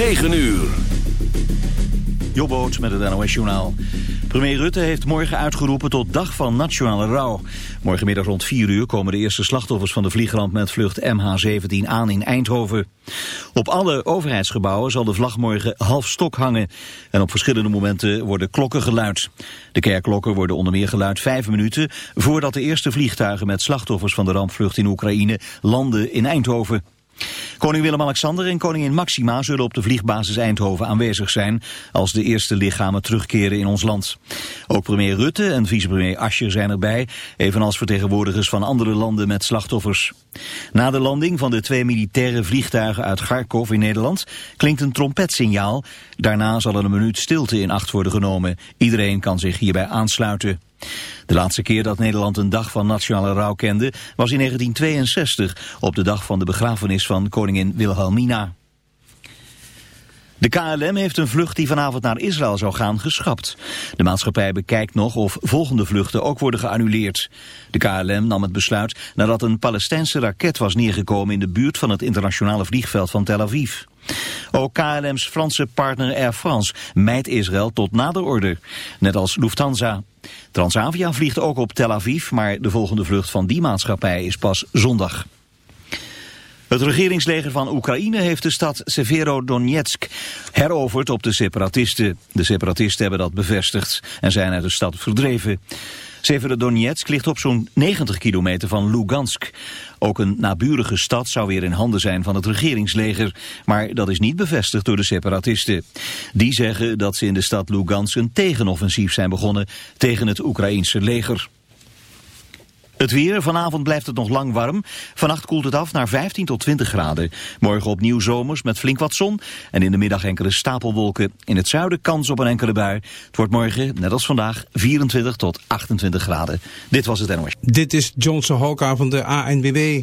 9 uur. Jobboot met het NOS-journaal. Premier Rutte heeft morgen uitgeroepen tot dag van nationale rouw. Morgenmiddag rond 4 uur komen de eerste slachtoffers van de vliegramp met vlucht MH17 aan in Eindhoven. Op alle overheidsgebouwen zal de vlag morgen half stok hangen. En op verschillende momenten worden klokken geluid. De kerkklokken worden onder meer geluid vijf minuten... voordat de eerste vliegtuigen met slachtoffers van de rampvlucht in Oekraïne landen in Eindhoven. Koning Willem-Alexander en koningin Maxima zullen op de vliegbasis Eindhoven aanwezig zijn als de eerste lichamen terugkeren in ons land. Ook premier Rutte en vicepremier Ascher zijn erbij, evenals vertegenwoordigers van andere landen met slachtoffers. Na de landing van de twee militaire vliegtuigen uit Kharkov in Nederland klinkt een trompetsignaal. Daarna zal er een minuut stilte in acht worden genomen. Iedereen kan zich hierbij aansluiten. De laatste keer dat Nederland een dag van nationale rouw kende was in 1962 op de dag van de begrafenis van koningin Wilhelmina. De KLM heeft een vlucht die vanavond naar Israël zou gaan geschrapt. De maatschappij bekijkt nog of volgende vluchten ook worden geannuleerd. De KLM nam het besluit nadat een Palestijnse raket was neergekomen in de buurt van het internationale vliegveld van Tel Aviv. Ook KLM's Franse partner Air France mijt Israël tot nader orde, net als Lufthansa. Transavia vliegt ook op Tel Aviv, maar de volgende vlucht van die maatschappij is pas zondag. Het regeringsleger van Oekraïne heeft de stad Severodonetsk heroverd op de separatisten. De separatisten hebben dat bevestigd en zijn uit de stad verdreven. Severodonetsk ligt op zo'n 90 kilometer van Lugansk. Ook een naburige stad zou weer in handen zijn van het regeringsleger. Maar dat is niet bevestigd door de separatisten. Die zeggen dat ze in de stad Lugansk een tegenoffensief zijn begonnen tegen het Oekraïense leger. Het weer, vanavond blijft het nog lang warm. Vannacht koelt het af naar 15 tot 20 graden. Morgen opnieuw zomers met flink wat zon. En in de middag enkele stapelwolken. In het zuiden kans op een enkele bui. Het wordt morgen, net als vandaag, 24 tot 28 graden. Dit was het NOS. Dit is Johnson Hoka van de ANWB.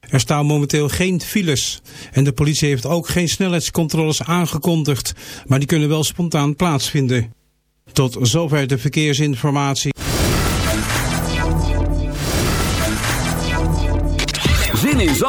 Er staan momenteel geen files. En de politie heeft ook geen snelheidscontroles aangekondigd. Maar die kunnen wel spontaan plaatsvinden. Tot zover de verkeersinformatie.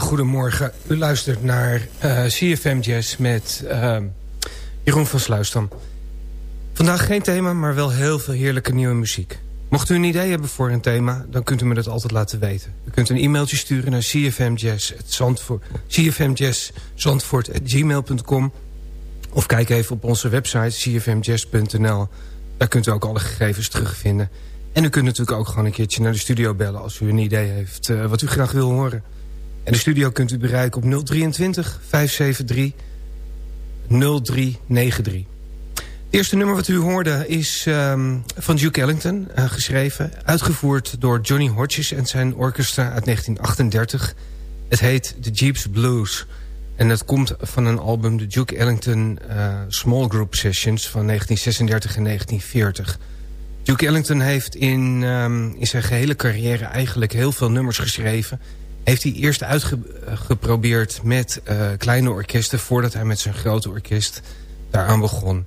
Goedemorgen. U luistert naar eh, CFM Jazz met uh, Jeroen van Sluisdam. Vandaag geen thema, maar wel heel veel heerlijke nieuwe muziek. Mocht u een idee hebben voor een thema, dan kunt u me dat altijd laten weten. U kunt een e-mailtje sturen naar cfmjazz.zandvoort.gmail.com of kijk even op onze website cfmjazz.nl. Daar kunt u ook alle gegevens terugvinden. En u kunt natuurlijk ook gewoon een keertje naar de studio bellen... als u een idee heeft uh, wat u graag wil horen. En de studio kunt u bereiken op 023 573 0393. Het eerste nummer wat u hoorde is um, van Duke Ellington, uh, geschreven. Uitgevoerd door Johnny Hodges en zijn orchestra uit 1938. Het heet The Jeeps Blues. En dat komt van een album, de Duke Ellington uh, Small Group Sessions van 1936 en 1940. Duke Ellington heeft in, um, in zijn gehele carrière eigenlijk heel veel nummers geschreven heeft hij eerst uitgeprobeerd met uh, kleine orkesten... voordat hij met zijn grote orkest daaraan begon.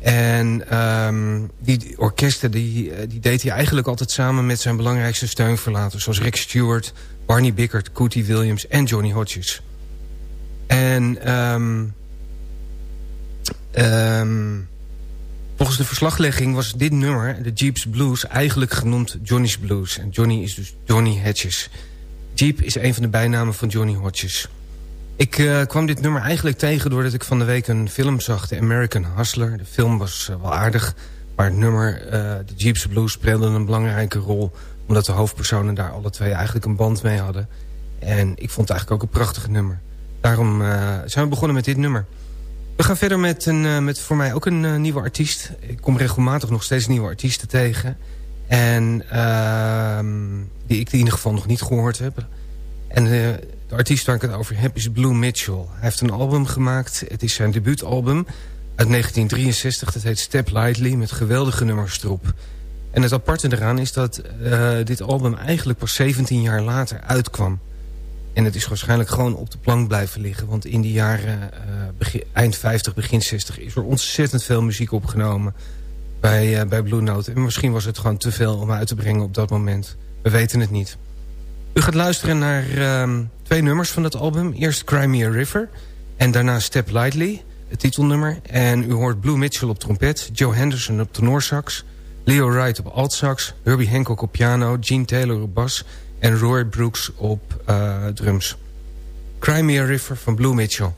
En um, die orkesten die, eh, die deed hij eigenlijk altijd samen met zijn belangrijkste steunverlaters... zoals Rick Stewart, Barney Bickert, Cootie Williams en Johnny Hodges. En um, um, volgens de verslaglegging was dit nummer, de Jeeps Blues... eigenlijk genoemd Johnny's Blues. En Johnny is dus Johnny Hedges... Jeep is een van de bijnamen van Johnny Hodges. Ik uh, kwam dit nummer eigenlijk tegen doordat ik van de week een film zag. The American Hustler. De film was uh, wel aardig. Maar het nummer, uh, de Jeeps Blues, speelde een belangrijke rol. Omdat de hoofdpersonen daar alle twee eigenlijk een band mee hadden. En ik vond het eigenlijk ook een prachtig nummer. Daarom zijn we begonnen met dit nummer. We gaan verder met, een, met voor mij ook een nieuwe artiest. Ik kom regelmatig nog steeds nieuwe artiesten tegen. En uh, die ik in ieder geval nog niet gehoord heb. En de, de artiest waar ik het over heb is Blue Mitchell. Hij heeft een album gemaakt. Het is zijn debuutalbum uit 1963. Dat heet Step Lightly met geweldige nummers erop. En het aparte eraan is dat uh, dit album eigenlijk pas 17 jaar later uitkwam. En het is waarschijnlijk gewoon op de plank blijven liggen. Want in die jaren, uh, begin, eind 50, begin 60... is er ontzettend veel muziek opgenomen bij, uh, bij Blue Note. En misschien was het gewoon te veel om uit te brengen op dat moment. We weten het niet. U gaat luisteren naar uh, twee nummers van het album. Eerst Crimea River en daarna Step Lightly, het titelnummer. En u hoort Blue Mitchell op trompet, Joe Henderson op tenorsax... Leo Wright op altsax, Herbie Hancock op piano... Gene Taylor op bas en Roy Brooks op uh, drums. Crimea River van Blue Mitchell.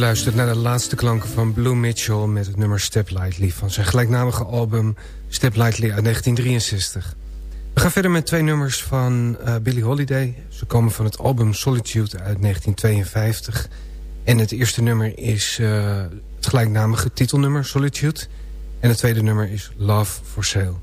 Luistert naar de laatste klanken van Blue Mitchell... met het nummer Step Lightly van zijn gelijknamige album Step Lightly uit 1963. We gaan verder met twee nummers van uh, Billie Holiday. Ze komen van het album Solitude uit 1952. En het eerste nummer is uh, het gelijknamige titelnummer Solitude. En het tweede nummer is Love for sale.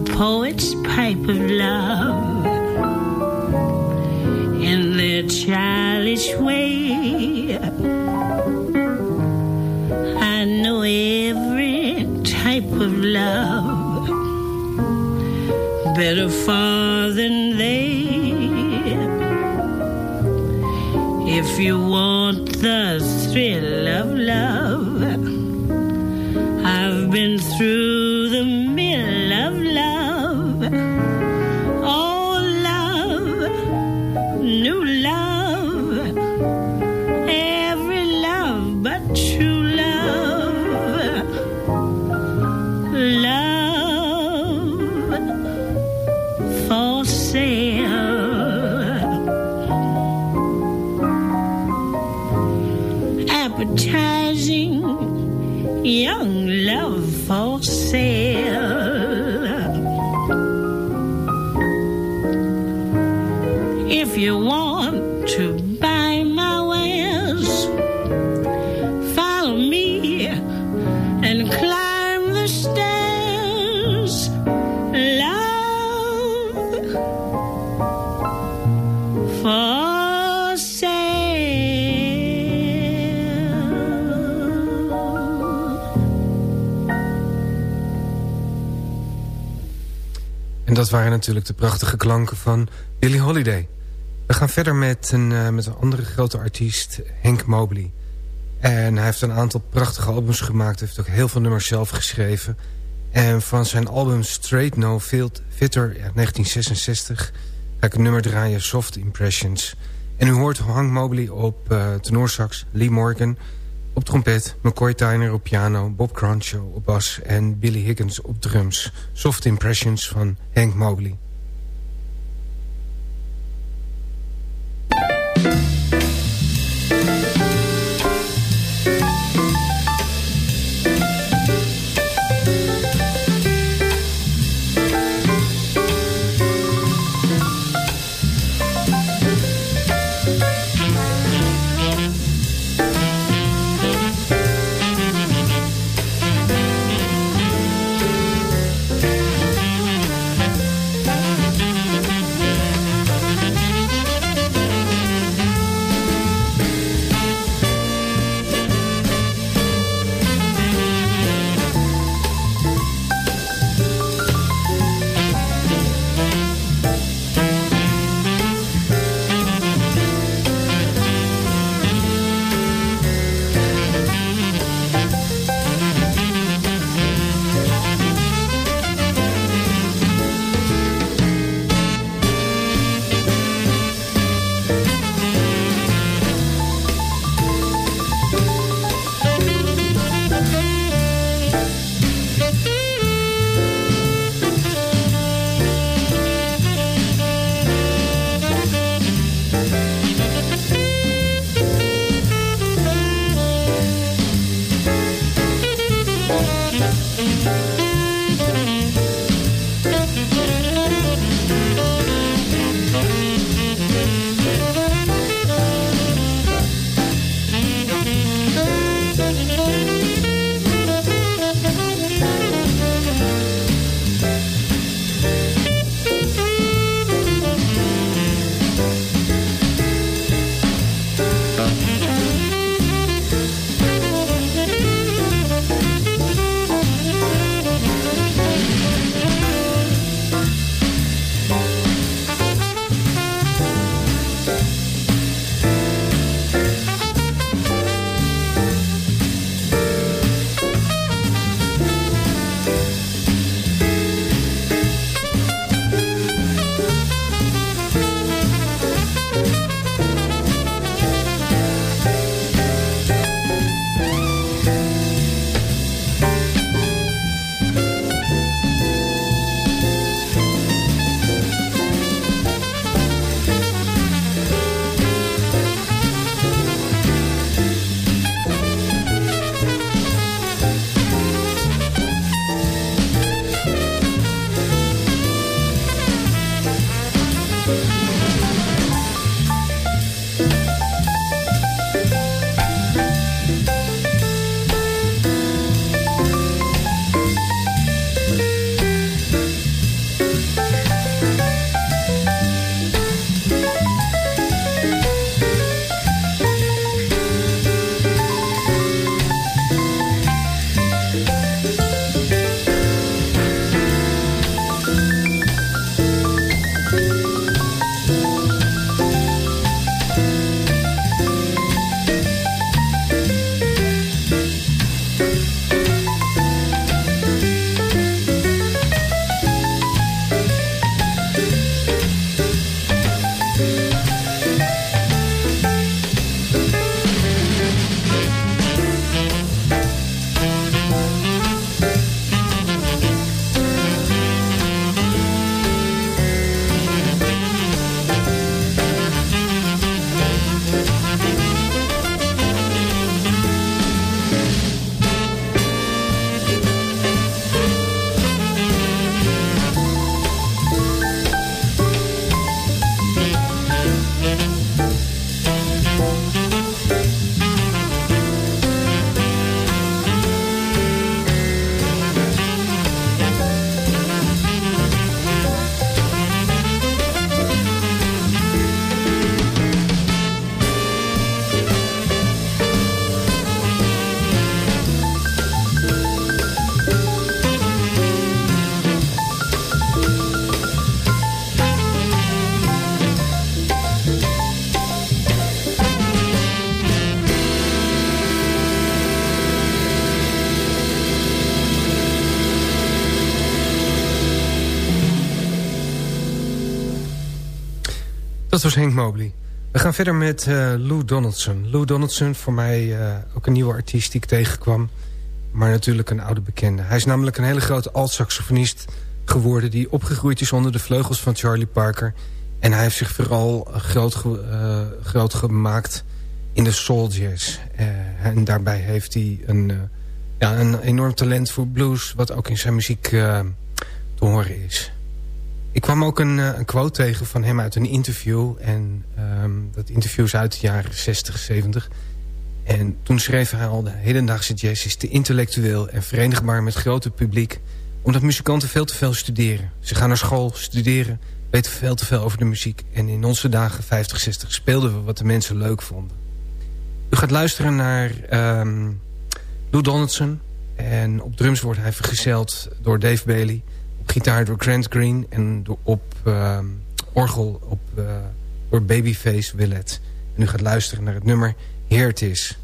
Poets pipe of love in their childish way. I know every type of love better far than they. If you want the thrill of love, I've been through dat waren natuurlijk de prachtige klanken van Billie Holiday. We gaan verder met een, eh, met een andere grote artiest, Hank Mobley. En hij heeft een aantal prachtige albums gemaakt. Hij heeft ook heel veel nummers zelf geschreven. En van zijn album Straight No Field Fitter uit 1966... ga ik een nummer draaien, Soft Impressions. En u hoort Hank Mobley op uh, tenorsax, Lee Morgan op trompet... McCoy Tyner op piano, Bob Cruncho op bas... en Billy Higgins op drums. Soft Impressions van Hank Mobley. Was Henk Mobley. We gaan verder met uh, Lou Donaldson. Lou Donaldson, voor mij uh, ook een nieuwe artiest die ik tegenkwam. Maar natuurlijk een oude bekende. Hij is namelijk een hele grote alt-saxofonist geworden... die opgegroeid is onder de vleugels van Charlie Parker. En hij heeft zich vooral groot, ge uh, groot gemaakt in de soul jazz. en daarbij heeft hij een, ja, een enorm talent voor blues... wat ook in zijn muziek te horen is. Ik kwam ook een, een, quote tegen van hem uit een interview. En um, dat interview is uit de jaren 60, 70. En toen schreef hij al... de hedendaagse jazz is te intellectueel en verenigbaar met grote publiek... omdat muzikanten veel te veel studeren. Ze gaan naar school, studeren, weten veel te veel over de muziek. En in onze dagen 50, 60 speelden we wat de mensen leuk vonden. U gaat luisteren naar um, Lou Donaldson. En op drums wordt hij vergezeld door Dave Bailey gitaar door Grant Green en op uh, orgel op, uh, door Babyface Willet. En u gaat luisteren naar het nummer Here It Is.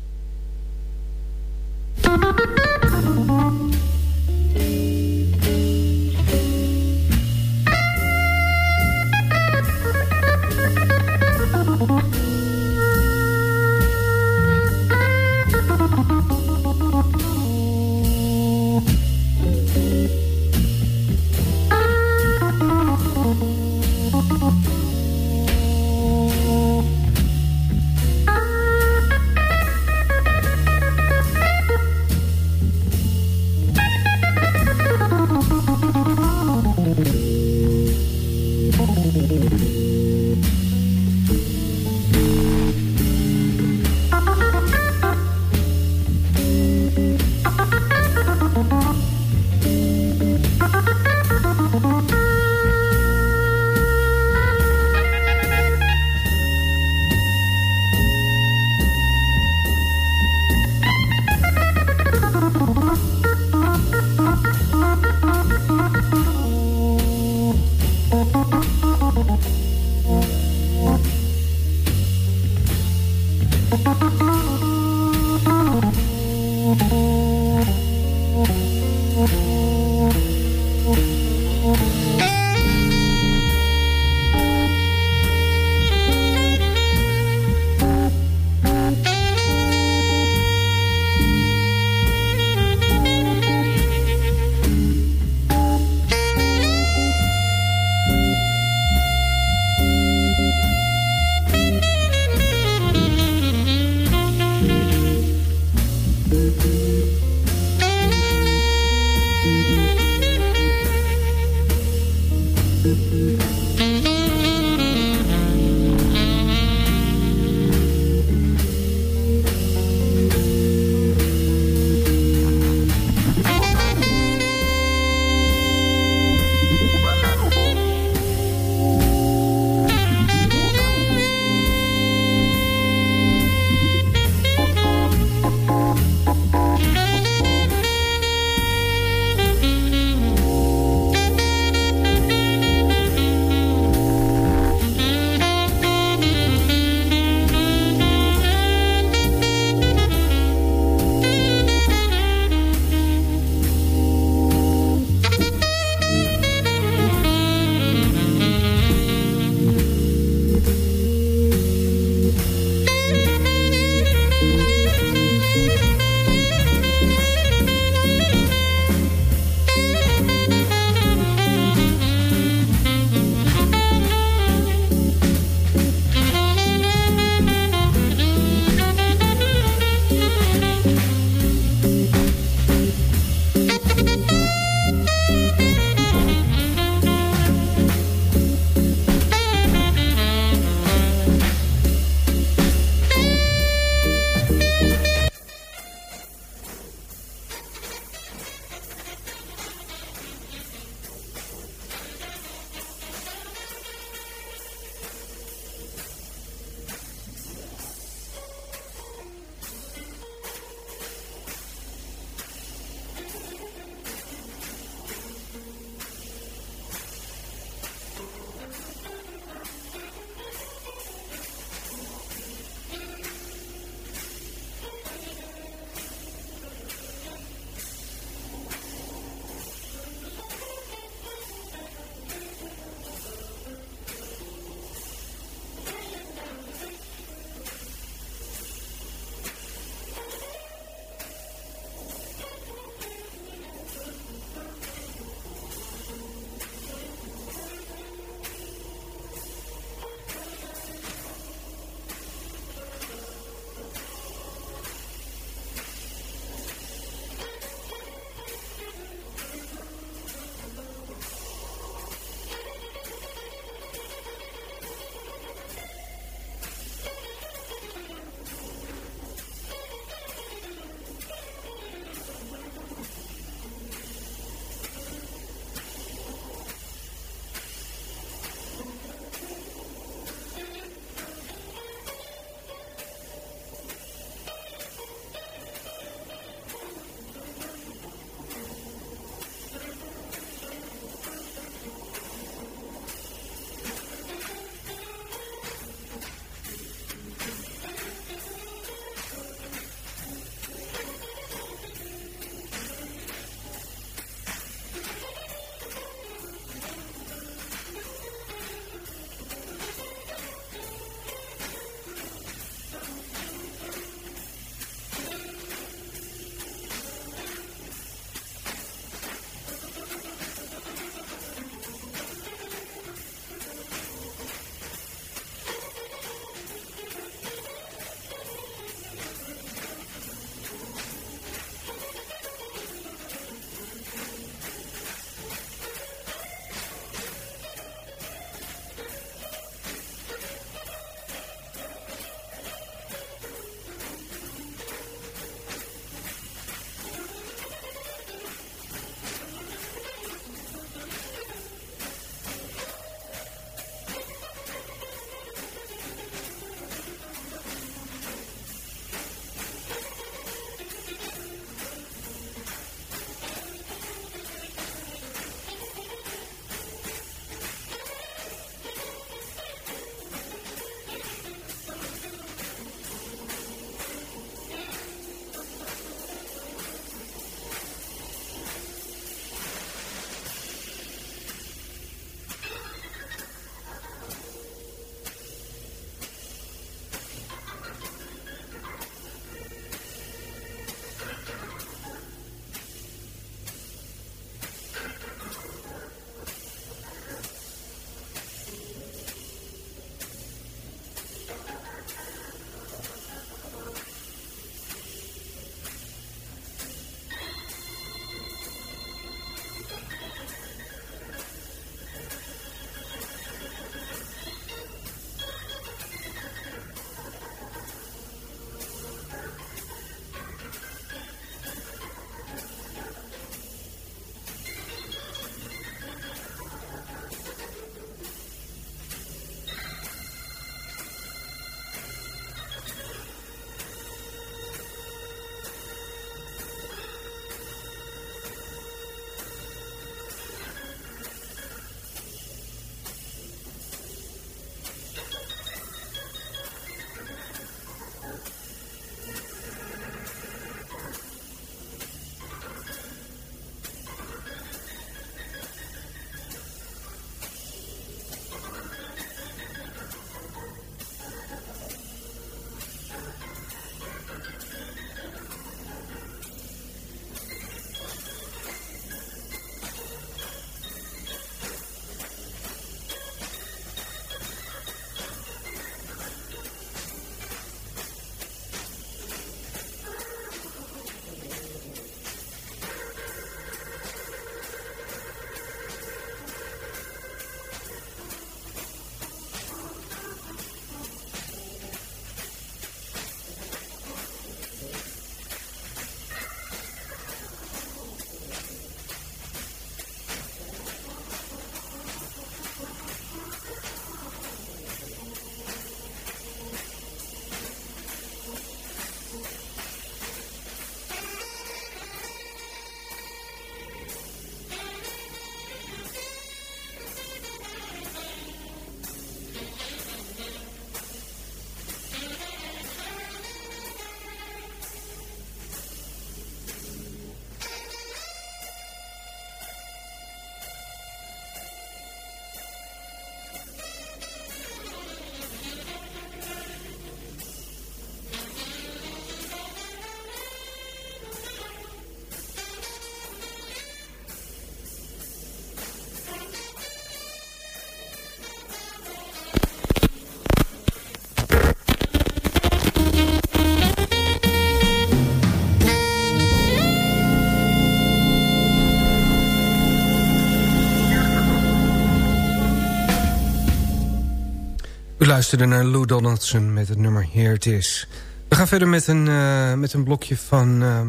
Luisterde naar Lou Donaldson met het nummer Here It Is. We gaan verder met een, uh, met een blokje van uh,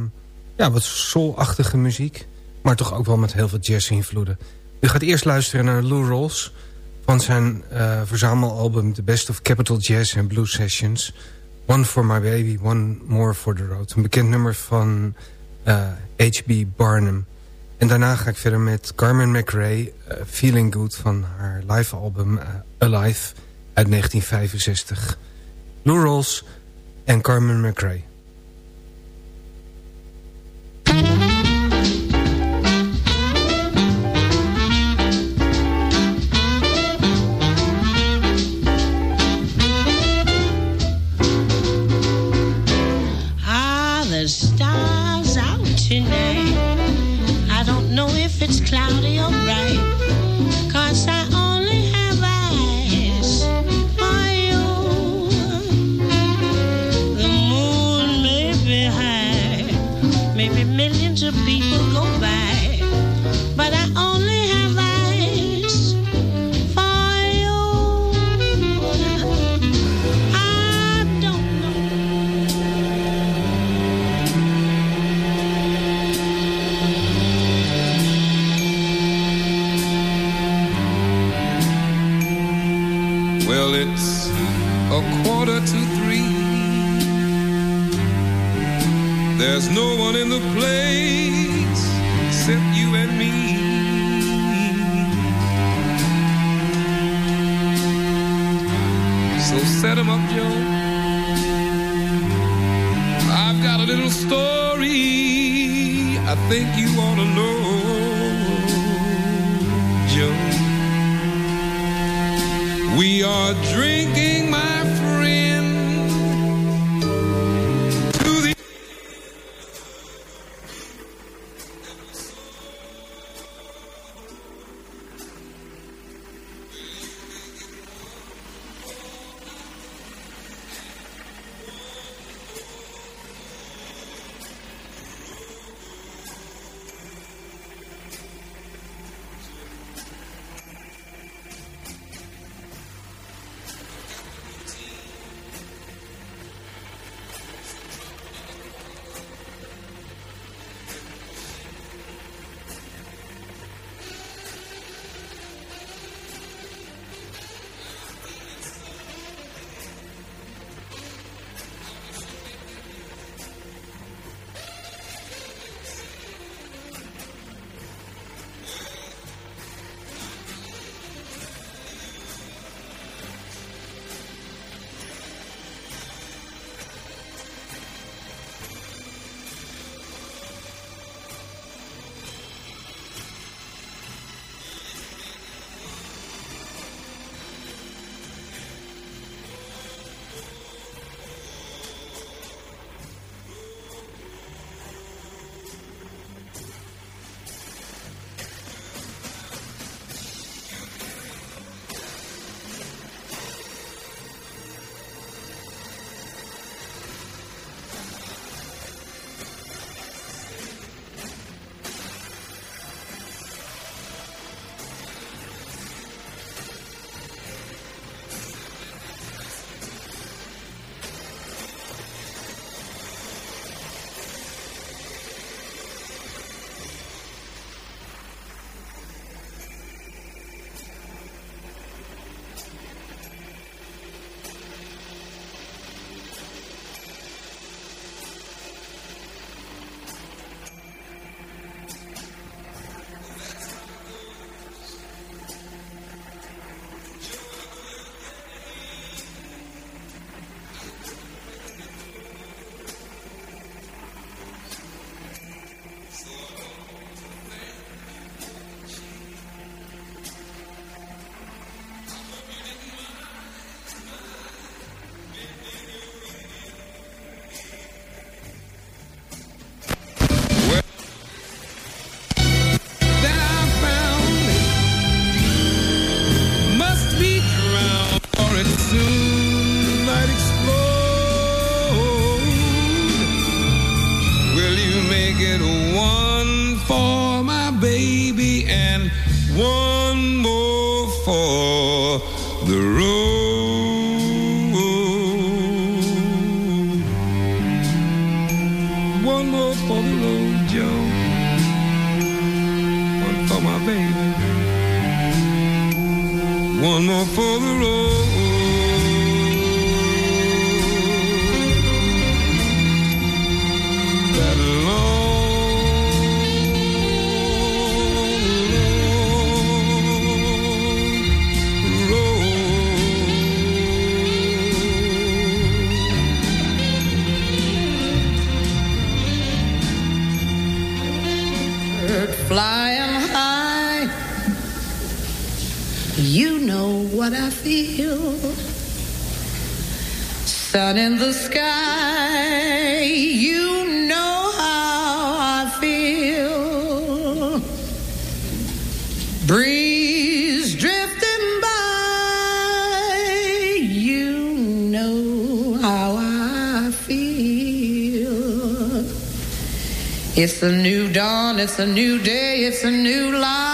ja, wat soulachtige muziek. Maar toch ook wel met heel veel jazz-invloeden. U gaat eerst luisteren naar Lou Rawls... van zijn uh, verzamelalbum The Best of Capital Jazz and Blues Sessions. One for My Baby, One More for the Road. Een bekend nummer van H.B. Barnum. En daarna ga ik verder met Carmen McRae... Feeling Good van haar live album Alive uit 1965. Lou Rawls en Carmen McRae. Well, it's a quarter to three. There's no one in the place except you and me. So set set 'em up, Joe. I've got a little story I think you ought to know, We are drinking, my baby. One more for the road. feel. Sun in the sky, you know how I feel. Breeze drifting by, you know how I feel. It's a new dawn, it's a new day, it's a new life.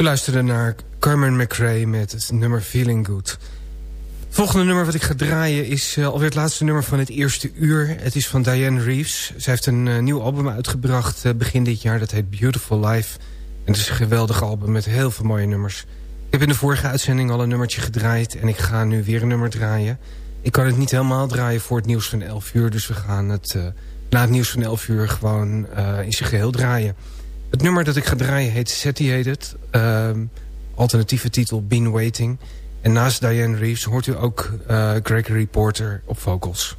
We luisterden naar Carmen McRae met het nummer Feeling Good. Het volgende nummer wat ik ga draaien is uh, alweer het laatste nummer van het eerste uur. Het is van Diane Reeves. Zij heeft een eh, nieuw album uitgebracht eh, begin dit jaar. Dat heet Beautiful Life. En het is een geweldig album met heel veel mooie nummers. Ik heb in de vorige uitzending al een nummertje gedraaid. En ik ga nu weer een nummer draaien. Ik kan het niet helemaal draaien voor het nieuws van 11 uur. Dus we gaan het na het nieuws van 11 uur gewoon in zijn geheel draaien. Het nummer dat ik ga draaien heet Satiated. alternatieve titel Been Waiting... En naast Diane Reeves hoort u ook uh, Gregory Porter op vocals.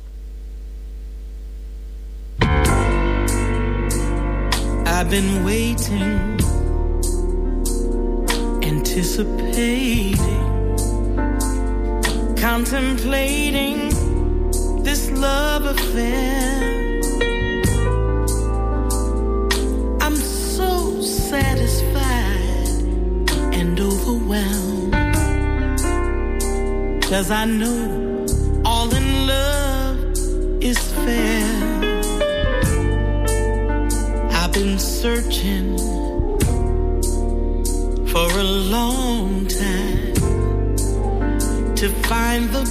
I've been waiting, anticipating, contemplating this love affair. Cause I know all in love is fair. I've been searching for a long time to find the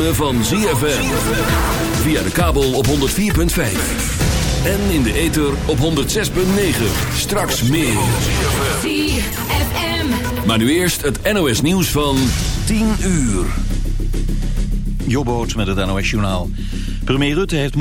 ritme van ZFM. Via de kabel op 104.5. En in de ether op 106.9. Straks meer. ZFM. Maar nu eerst het NOS nieuws van 10 uur. Jobboot met het NOS journaal. Premier Rutte heeft...